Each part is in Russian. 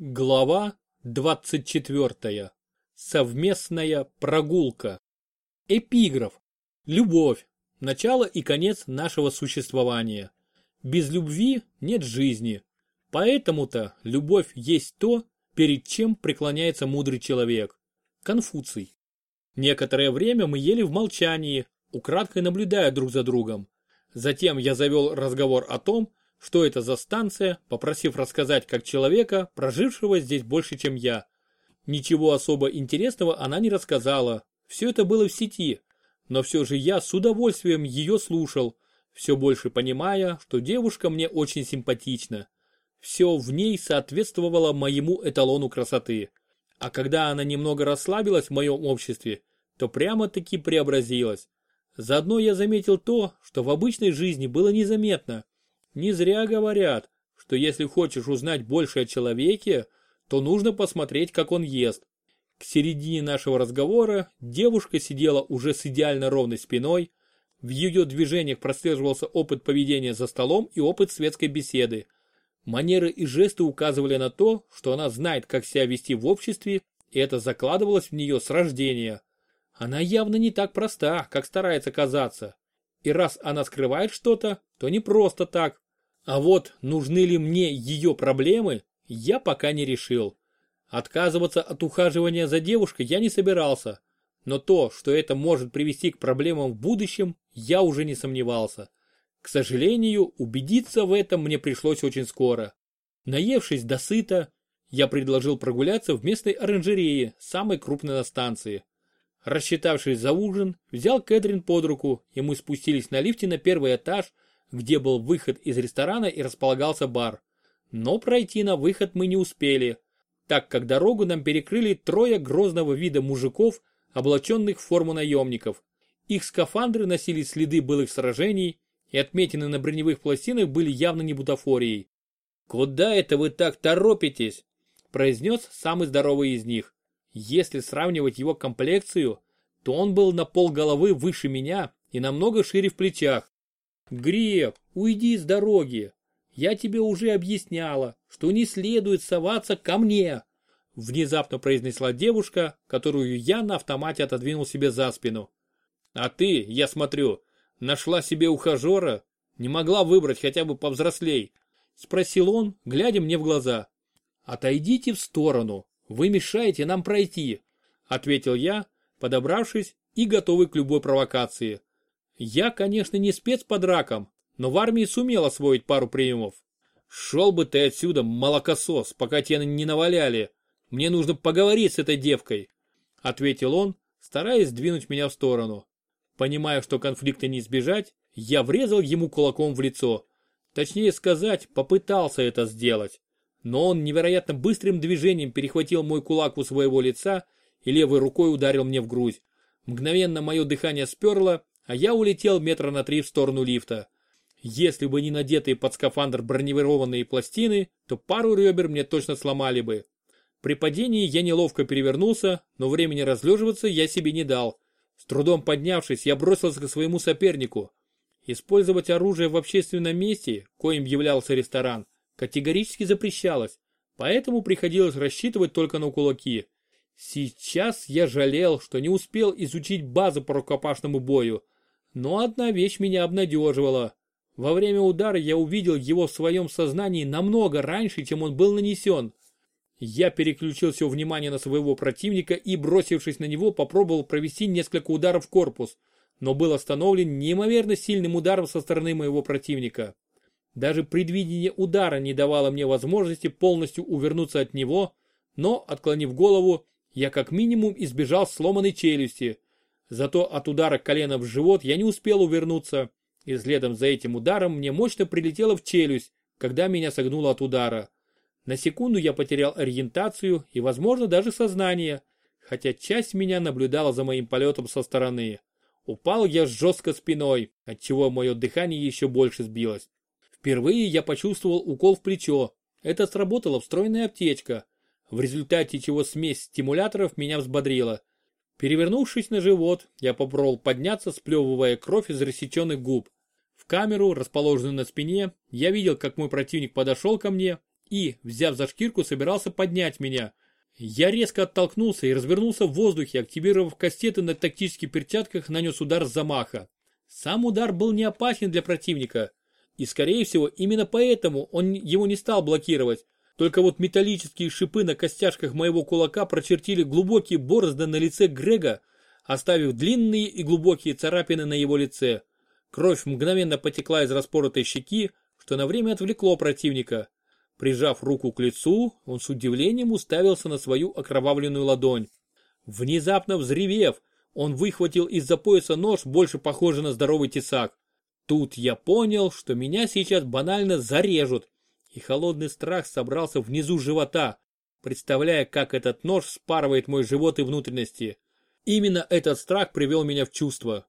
Глава 24. Совместная прогулка. Эпиграф. Любовь. Начало и конец нашего существования. Без любви нет жизни. Поэтому-то любовь есть то, перед чем преклоняется мудрый человек. Конфуций. Некоторое время мы ели в молчании, украдкой наблюдая друг за другом. Затем я завел разговор о том, что это за станция, попросив рассказать как человека, прожившего здесь больше, чем я. Ничего особо интересного она не рассказала, все это было в сети, но все же я с удовольствием ее слушал, все больше понимая, что девушка мне очень симпатична. Все в ней соответствовало моему эталону красоты. А когда она немного расслабилась в моем обществе, то прямо-таки преобразилась. Заодно я заметил то, что в обычной жизни было незаметно, не зря говорят, что если хочешь узнать больше о человеке, то нужно посмотреть, как он ест. К середине нашего разговора девушка сидела уже с идеально ровной спиной, в ее движениях прослеживался опыт поведения за столом и опыт светской беседы. Манеры и жесты указывали на то, что она знает, как себя вести в обществе, и это закладывалось в нее с рождения. Она явно не так проста, как старается казаться. И раз она скрывает что-то, то не просто так. А вот нужны ли мне ее проблемы, я пока не решил. Отказываться от ухаживания за девушкой я не собирался. Но то, что это может привести к проблемам в будущем, я уже не сомневался. К сожалению, убедиться в этом мне пришлось очень скоро. Наевшись до сыта, я предложил прогуляться в местной оранжерее, самой крупной на станции. Рассчитавшись за ужин, взял Кэтрин под руку, и мы спустились на лифте на первый этаж, где был выход из ресторана и располагался бар. Но пройти на выход мы не успели, так как дорогу нам перекрыли трое грозного вида мужиков, облаченных в форму наемников. Их скафандры носили следы былых сражений, и отметины на броневых пластинах были явно не бутафорией. «Куда это вы так торопитесь?» – произнес самый здоровый из них. Если сравнивать его комплекцию, то он был на пол головы выше меня и намного шире в плечах. Греб, уйди с дороги. Я тебе уже объясняла, что не следует соваться ко мне. Внезапно произнесла девушка, которую я на автомате отодвинул себе за спину. А ты, я смотрю, нашла себе ухажера? Не могла выбрать хотя бы повзрослей? Спросил он, глядя мне в глаза. Отойдите в сторону, вы мешаете нам пройти, ответил я, подобравшись и готовый к любой провокации. Я, конечно, не спец по дракам, но в армии сумел освоить пару приемов. Шел бы ты отсюда, молокосос, пока тебя не наваляли. Мне нужно поговорить с этой девкой, ответил он, стараясь сдвинуть меня в сторону. Понимая, что конфликта не избежать, я врезал ему кулаком в лицо. Точнее сказать, попытался это сделать но он невероятно быстрым движением перехватил мой кулак у своего лица и левой рукой ударил мне в грудь. Мгновенно мое дыхание сперло, а я улетел метра на три в сторону лифта. Если бы не надетые под скафандр бронированные пластины, то пару ребер мне точно сломали бы. При падении я неловко перевернулся, но времени разлеживаться я себе не дал. С трудом поднявшись, я бросился к своему сопернику. Использовать оружие в общественном месте, коим являлся ресторан, категорически запрещалось, поэтому приходилось рассчитывать только на кулаки. Сейчас я жалел, что не успел изучить базу по рукопашному бою, но одна вещь меня обнадеживала. Во время удара я увидел его в своем сознании намного раньше, чем он был нанесен. Я переключил все внимание на своего противника и, бросившись на него, попробовал провести несколько ударов в корпус, но был остановлен неимоверно сильным ударом со стороны моего противника. Даже предвидение удара не давало мне возможности полностью увернуться от него, но, отклонив голову, я как минимум избежал сломанной челюсти. Зато от удара колена в живот я не успел увернуться, и следом за этим ударом мне мощно прилетело в челюсть, когда меня согнуло от удара. На секунду я потерял ориентацию и, возможно, даже сознание, хотя часть меня наблюдала за моим полетом со стороны. Упал я жестко спиной, отчего мое дыхание еще больше сбилось. Впервые я почувствовал укол в плечо. Это сработала встроенная аптечка, в результате чего смесь стимуляторов меня взбодрила. Перевернувшись на живот, я попробовал подняться, сплевывая кровь из рассеченных губ. В камеру, расположенную на спине, я видел, как мой противник подошел ко мне и, взяв за шкирку, собирался поднять меня. Я резко оттолкнулся и развернулся в воздухе, активировав кастеты на тактических перчатках, нанес удар с замаха. Сам удар был не опасен для противника, и скорее всего именно поэтому он его не стал блокировать. Только вот металлические шипы на костяшках моего кулака прочертили глубокие борозды на лице Грега, оставив длинные и глубокие царапины на его лице. Кровь мгновенно потекла из распоротой щеки, что на время отвлекло противника. Прижав руку к лицу, он с удивлением уставился на свою окровавленную ладонь. Внезапно взревев, он выхватил из-за пояса нож, больше похожий на здоровый тесак. Тут я понял, что меня сейчас банально зарежут, и холодный страх собрался внизу живота, представляя, как этот нож спарывает мой живот и внутренности. Именно этот страх привел меня в чувство.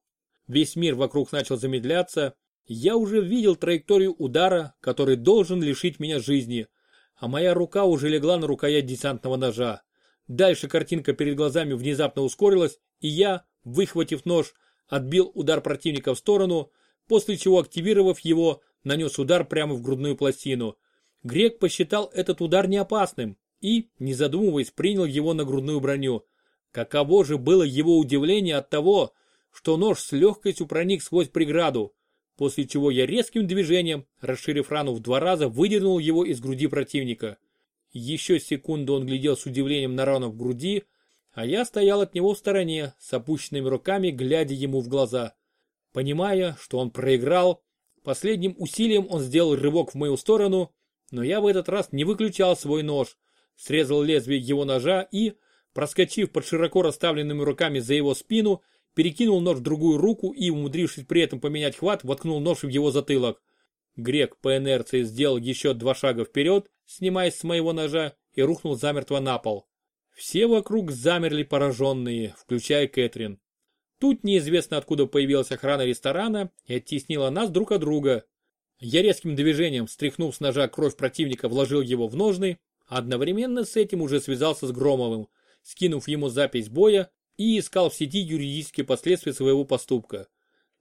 Весь мир вокруг начал замедляться, я уже видел траекторию удара, который должен лишить меня жизни, а моя рука уже легла на рукоять десантного ножа. Дальше картинка перед глазами внезапно ускорилась, и я, выхватив нож, отбил удар противника в сторону, после чего, активировав его, нанес удар прямо в грудную пластину. Грек посчитал этот удар неопасным и, не задумываясь, принял его на грудную броню. Каково же было его удивление от того, что нож с легкостью проник сквозь преграду, после чего я резким движением, расширив рану в два раза, выдернул его из груди противника. Еще секунду он глядел с удивлением на рану в груди, а я стоял от него в стороне, с опущенными руками, глядя ему в глаза. Понимая, что он проиграл, последним усилием он сделал рывок в мою сторону, но я в этот раз не выключал свой нож, срезал лезвие его ножа и, проскочив под широко расставленными руками за его спину, перекинул нож в другую руку и, умудрившись при этом поменять хват, воткнул нож в его затылок. Грек по инерции сделал еще два шага вперед, снимаясь с моего ножа, и рухнул замертво на пол. Все вокруг замерли пораженные, включая Кэтрин. Тут неизвестно откуда появилась охрана ресторана и оттеснила нас друг от друга, я резким движением, стряхнув с ножа кровь противника, вложил его в ножны, а одновременно с этим уже связался с Громовым, скинув ему запись боя и искал в сети юридические последствия своего поступка.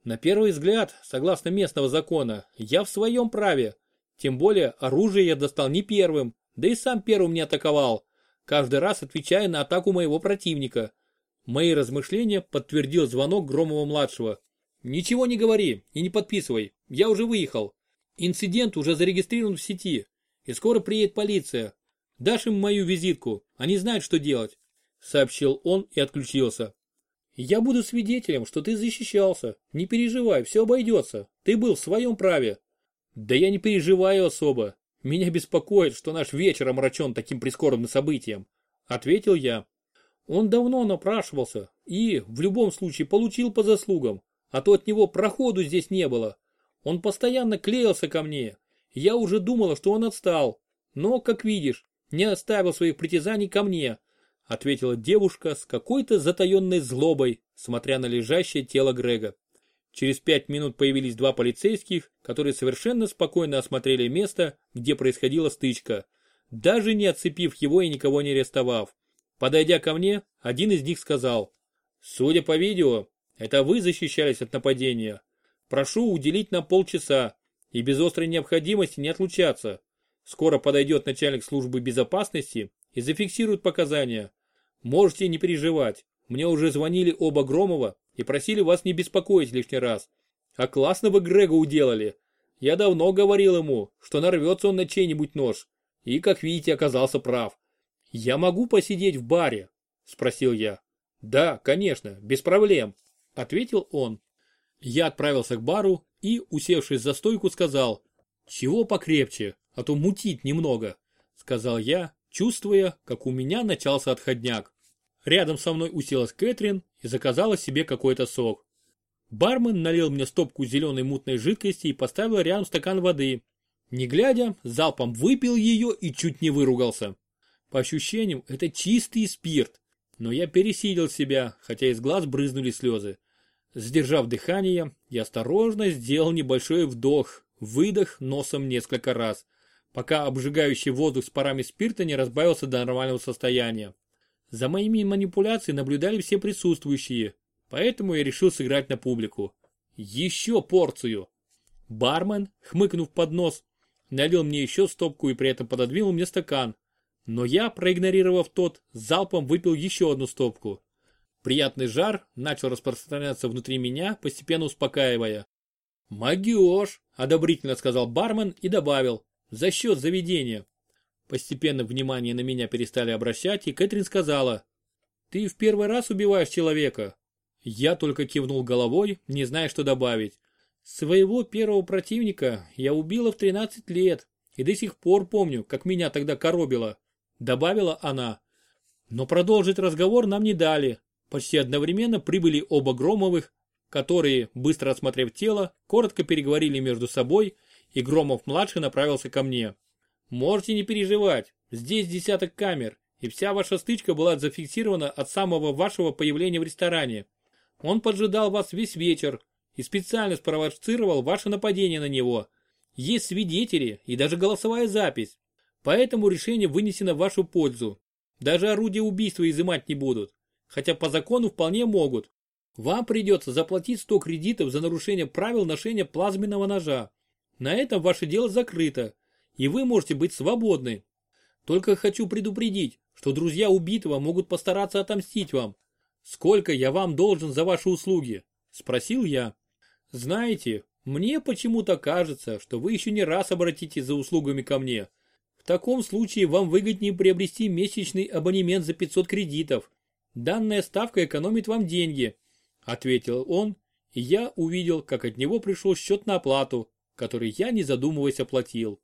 На первый взгляд, согласно местного закона, я в своем праве. Тем более оружие я достал не первым, да и сам первым не атаковал, каждый раз отвечая на атаку моего противника. Мои размышления подтвердил звонок Громова-младшего. «Ничего не говори и не подписывай, я уже выехал. Инцидент уже зарегистрирован в сети, и скоро приедет полиция. Дашь им мою визитку, они знают, что делать», — сообщил он и отключился. «Я буду свидетелем, что ты защищался. Не переживай, все обойдется. Ты был в своем праве». «Да я не переживаю особо. Меня беспокоит, что наш вечер омрачен таким прискорбным событием», — ответил я. Он давно напрашивался и, в любом случае, получил по заслугам, а то от него проходу здесь не было. Он постоянно клеился ко мне. Я уже думала, что он отстал. Но, как видишь, не оставил своих притязаний ко мне, ответила девушка с какой-то затаенной злобой, смотря на лежащее тело Грега. Через пять минут появились два полицейских, которые совершенно спокойно осмотрели место, где происходила стычка, даже не отцепив его и никого не арестовав. Подойдя ко мне, один из них сказал, «Судя по видео, это вы защищались от нападения, Прошу уделить нам полчаса и без острой необходимости не отлучаться. Скоро подойдет начальник службы безопасности и зафиксирует показания. Можете не переживать. Мне уже звонили оба Громова и просили вас не беспокоить лишний раз. А классно вы Грега уделали. Я давно говорил ему, что нарвется он на чей-нибудь нож. И, как видите, оказался прав. «Я могу посидеть в баре?» – спросил я. «Да, конечно, без проблем», – ответил он. Я отправился к бару и, усевшись за стойку, сказал, «Чего покрепче, а то мутить немного», сказал я, чувствуя, как у меня начался отходняк. Рядом со мной уселась Кэтрин и заказала себе какой-то сок. Бармен налил мне стопку зеленой мутной жидкости и поставил рядом стакан воды. Не глядя, залпом выпил ее и чуть не выругался. По ощущениям, это чистый спирт, но я пересилил себя, хотя из глаз брызнули слезы. Сдержав дыхание, я осторожно сделал небольшой вдох, выдох носом несколько раз, пока обжигающий воздух с парами спирта не разбавился до нормального состояния. За моими манипуляциями наблюдали все присутствующие, поэтому я решил сыграть на публику. Еще порцию. Бармен, хмыкнув под нос, налил мне еще стопку и при этом пододвинул мне стакан. Но я, проигнорировав тот, залпом выпил еще одну стопку. Приятный жар начал распространяться внутри меня, постепенно успокаивая. «Могешь», — одобрительно сказал бармен и добавил, «за счет заведения». Постепенно внимание на меня перестали обращать, и Кэтрин сказала, «Ты в первый раз убиваешь человека?» Я только кивнул головой, не зная, что добавить. Своего первого противника я убила в 13 лет и до сих пор помню, как меня тогда коробило. Добавила она. Но продолжить разговор нам не дали. Почти одновременно прибыли оба Громовых, которые, быстро осмотрев тело, коротко переговорили между собой, и Громов-младший направился ко мне. Можете не переживать, здесь десяток камер, и вся ваша стычка была зафиксирована от самого вашего появления в ресторане. Он поджидал вас весь вечер и специально спровоцировал ваше нападение на него. Есть свидетели и даже голосовая запись. Поэтому решение вынесено в вашу пользу. Даже орудия убийства изымать не будут. Хотя по закону вполне могут. Вам придется заплатить 100 кредитов за нарушение правил ношения плазменного ножа. На этом ваше дело закрыто и вы можете быть свободны. Только хочу предупредить, что друзья убитого могут постараться отомстить вам. Сколько я вам должен за ваши услуги? Спросил я. Знаете, мне почему-то кажется, что вы еще не раз обратитесь за услугами ко мне. В таком случае вам выгоднее приобрести месячный абонемент за 500 кредитов. Данная ставка экономит вам деньги, ответил он, и я увидел, как от него пришел счет на оплату, который я не задумываясь оплатил.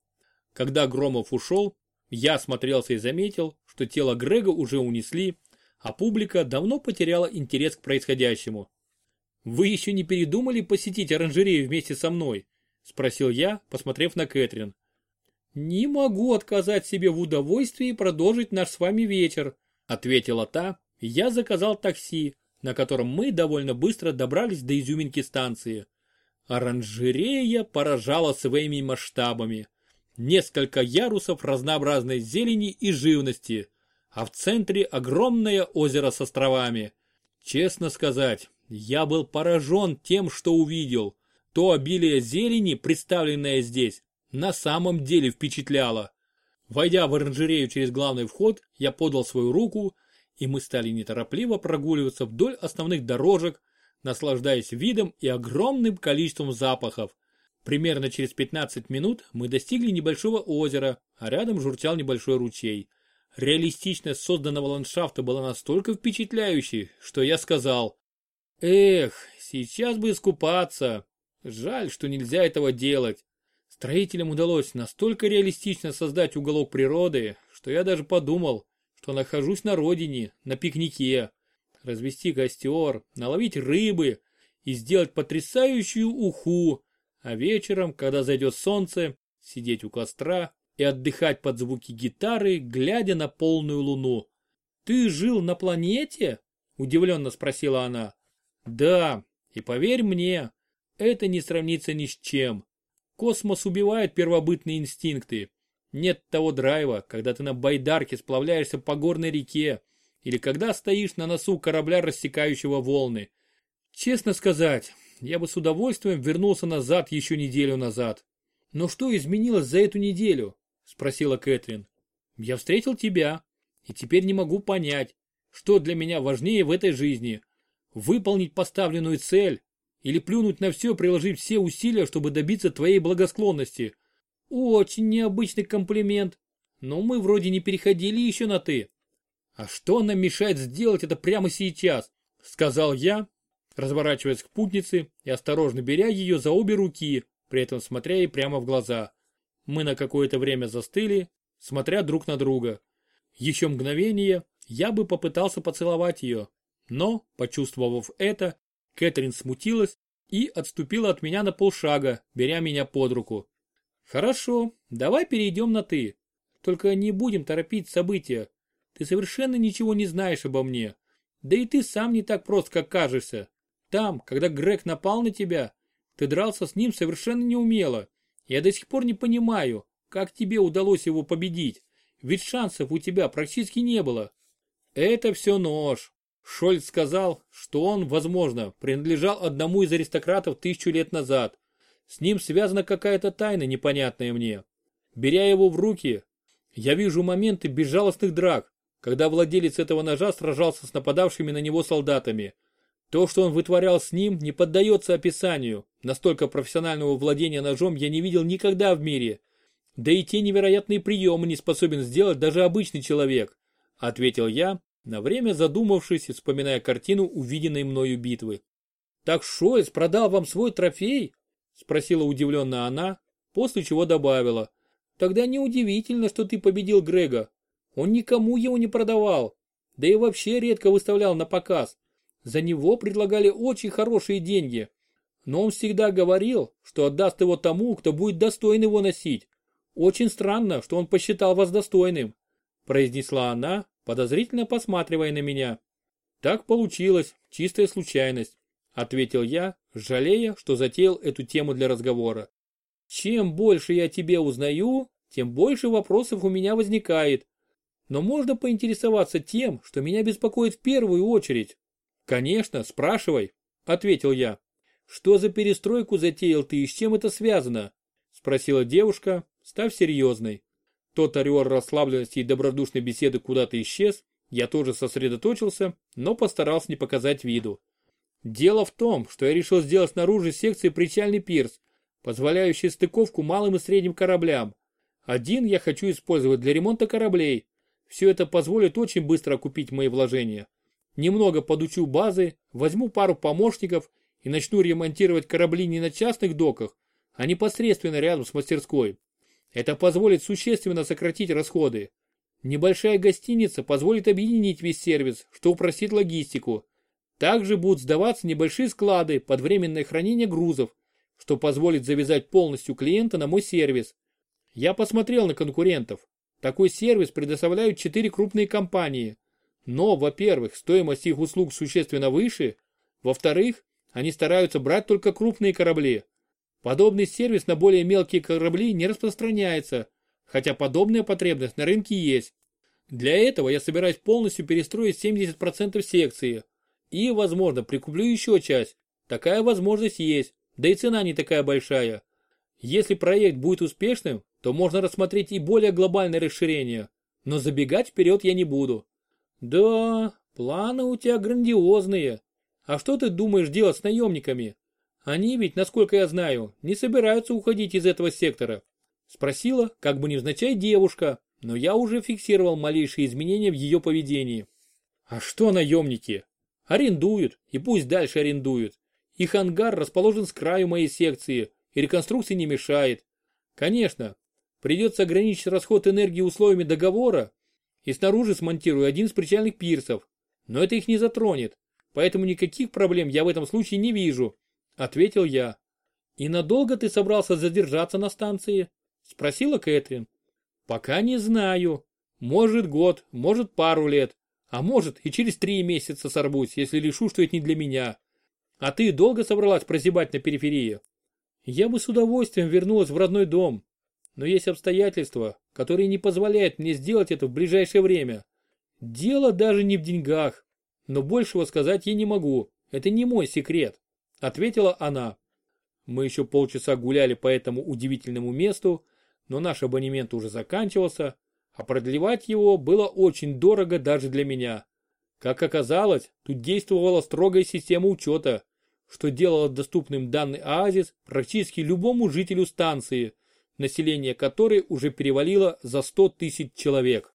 Когда Громов ушел, я осмотрелся и заметил, что тело Грега уже унесли, а публика давно потеряла интерес к происходящему. «Вы еще не передумали посетить оранжерею вместе со мной?» – спросил я, посмотрев на Кэтрин. «Не могу отказать себе в удовольствии продолжить наш с вами вечер», – ответила та. Я заказал такси, на котором мы довольно быстро добрались до изюминки станции. Оранжерея поражала своими масштабами несколько ярусов разнообразной зелени и живности, а в центре огромное озеро с островами. Честно сказать, я был поражен тем, что увидел. То обилие зелени, представленное здесь, на самом деле впечатляло. Войдя в оранжерею через главный вход, я подал свою руку, и мы стали неторопливо прогуливаться вдоль основных дорожек, наслаждаясь видом и огромным количеством запахов, Примерно через 15 минут мы достигли небольшого озера, а рядом журчал небольшой ручей. Реалистичность созданного ландшафта была настолько впечатляющей, что я сказал, «Эх, сейчас бы искупаться. Жаль, что нельзя этого делать. Строителям удалось настолько реалистично создать уголок природы, что я даже подумал, что нахожусь на родине, на пикнике. Развести костер, наловить рыбы и сделать потрясающую уху, а вечером, когда зайдет солнце, сидеть у костра и отдыхать под звуки гитары, глядя на полную луну. «Ты жил на планете?» – удивленно спросила она. «Да, и поверь мне, это не сравнится ни с чем. Космос убивает первобытные инстинкты. Нет того драйва, когда ты на байдарке сплавляешься по горной реке, или когда стоишь на носу корабля, рассекающего волны. Честно сказать, я бы с удовольствием вернулся назад еще неделю назад. Но что изменилось за эту неделю? Спросила Кэтрин. Я встретил тебя, и теперь не могу понять, что для меня важнее в этой жизни. Выполнить поставленную цель или плюнуть на все, приложить все усилия, чтобы добиться твоей благосклонности. Очень необычный комплимент, но мы вроде не переходили еще на «ты». А что нам мешает сделать это прямо сейчас? Сказал я, разворачиваясь к путнице и осторожно беря ее за обе руки, при этом смотря ей прямо в глаза. Мы на какое-то время застыли, смотря друг на друга. Еще мгновение я бы попытался поцеловать ее, но, почувствовав это, Кэтрин смутилась и отступила от меня на полшага, беря меня под руку. «Хорошо, давай перейдем на «ты». Только не будем торопить события. Ты совершенно ничего не знаешь обо мне. Да и ты сам не так прост, как кажешься. Там, когда Грег напал на тебя, ты дрался с ним совершенно неумело. Я до сих пор не понимаю, как тебе удалось его победить, ведь шансов у тебя практически не было. Это все нож. Шольц сказал, что он, возможно, принадлежал одному из аристократов тысячу лет назад. С ним связана какая-то тайна непонятная мне. Беря его в руки, я вижу моменты безжалостных драк, когда владелец этого ножа сражался с нападавшими на него солдатами. То, что он вытворял с ним, не поддается описанию. Настолько профессионального владения ножом я не видел никогда в мире. Да и те невероятные приемы не способен сделать даже обычный человек, ответил я, на время задумавшись и вспоминая картину увиденной мною битвы. Так Шойц продал вам свой трофей? Спросила удивленно она, после чего добавила. Тогда неудивительно, что ты победил Грега. Он никому его не продавал, да и вообще редко выставлял на показ. За него предлагали очень хорошие деньги. Но он всегда говорил, что отдаст его тому, кто будет достоин его носить. Очень странно, что он посчитал вас достойным, произнесла она, подозрительно посматривая на меня. Так получилось, чистая случайность, ответил я, жалея, что затеял эту тему для разговора. Чем больше я тебе узнаю, тем больше вопросов у меня возникает. Но можно поинтересоваться тем, что меня беспокоит в первую очередь. Конечно, спрашивай, ответил я. Что за перестройку затеял ты и с чем это связано? Спросила девушка, став серьезной. Тот ореол расслабленности и добродушной беседы куда-то исчез, я тоже сосредоточился, но постарался не показать виду. Дело в том, что я решил сделать снаружи секции причальный пирс, позволяющий стыковку малым и средним кораблям. Один я хочу использовать для ремонта кораблей. Все это позволит очень быстро окупить мои вложения. Немного подучу базы, возьму пару помощников и начну ремонтировать корабли не на частных доках, а непосредственно рядом с мастерской. Это позволит существенно сократить расходы. Небольшая гостиница позволит объединить весь сервис, что упростит логистику. Также будут сдаваться небольшие склады под временное хранение грузов, что позволит завязать полностью клиента на мой сервис. Я посмотрел на конкурентов. Такой сервис предоставляют четыре крупные компании. Но, во-первых, стоимость их услуг существенно выше. Во-вторых, они стараются брать только крупные корабли. Подобный сервис на более мелкие корабли не распространяется, хотя подобная потребность на рынке есть. Для этого я собираюсь полностью перестроить 70% секции. И, возможно, прикуплю еще часть. Такая возможность есть, да и цена не такая большая. Если проект будет успешным, то можно рассмотреть и более глобальное расширение. Но забегать вперед я не буду. Да, планы у тебя грандиозные. А что ты думаешь делать с наемниками? Они ведь, насколько я знаю, не собираются уходить из этого сектора. Спросила, как бы невзначай девушка, но я уже фиксировал малейшие изменения в ее поведении. А что наемники? Арендуют, и пусть дальше арендуют. Их ангар расположен с краю моей секции, и реконструкции не мешает. Конечно, придется ограничить расход энергии условиями договора, и снаружи смонтирую один из причальных пирсов, но это их не затронет, поэтому никаких проблем я в этом случае не вижу, ответил я. И надолго ты собрался задержаться на станции? Спросила Кэтрин. Пока не знаю. Может год, может пару лет, а может и через три месяца сорвусь, если решу, что это не для меня. А ты долго собралась прозябать на периферии? Я бы с удовольствием вернулась в родной дом, но есть обстоятельства, которые не позволяют мне сделать это в ближайшее время. Дело даже не в деньгах, но большего сказать я не могу, это не мой секрет, ответила она. Мы еще полчаса гуляли по этому удивительному месту, но наш абонемент уже заканчивался, а продлевать его было очень дорого даже для меня. Как оказалось, тут действовала строгая система учета, что делало доступным данный оазис практически любому жителю станции – население которой уже перевалило за 100 тысяч человек.